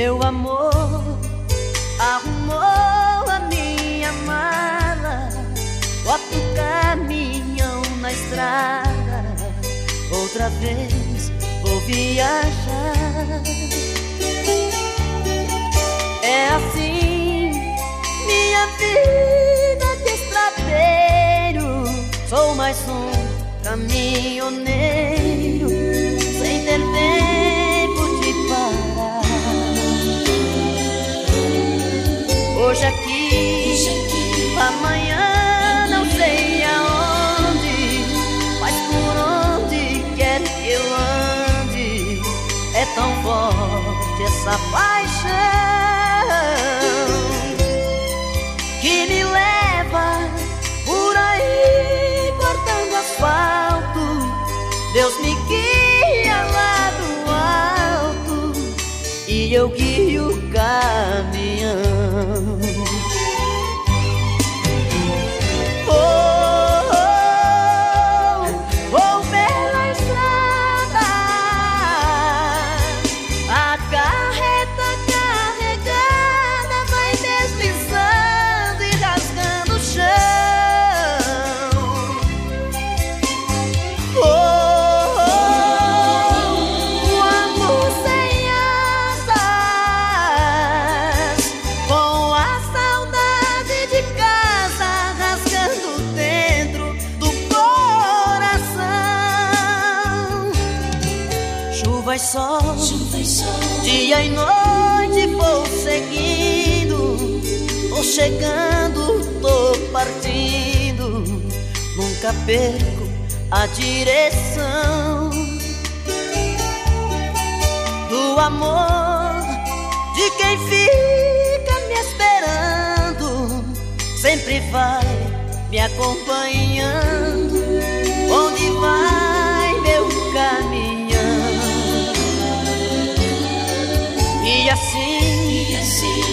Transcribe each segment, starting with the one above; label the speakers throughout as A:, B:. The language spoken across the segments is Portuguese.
A: Meu amor arrumou a minha mala, bota o caminhão na estrada. Outra vez vou viajar. É assim minha vida de estradeiro. Sou mais um caminhoneiro. Hoje aqui, amanhã não sei aonde, mas por onde quer que eu ande, é tão forte essa paixão que me leva por aí cortando asfalto. Deus me guia lá do alto e eu guio o caminhão. Chuva e sol, dia e noite vou seguindo, vou chegando, tô partindo, nunca perco a direção. Do amor de quem fica me esperando, sempre vai me acompanhando, onde vai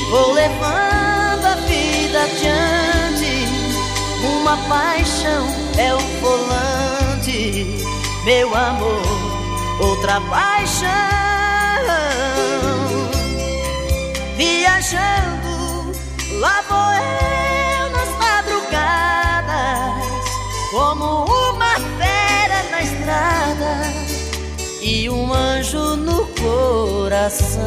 A: vou levando a vida adiante. Uma paixão é o volante, meu amor, outra paixão. Viajando, lá vou eu nas madrugadas, como uma fera na estrada e um anjo no coração.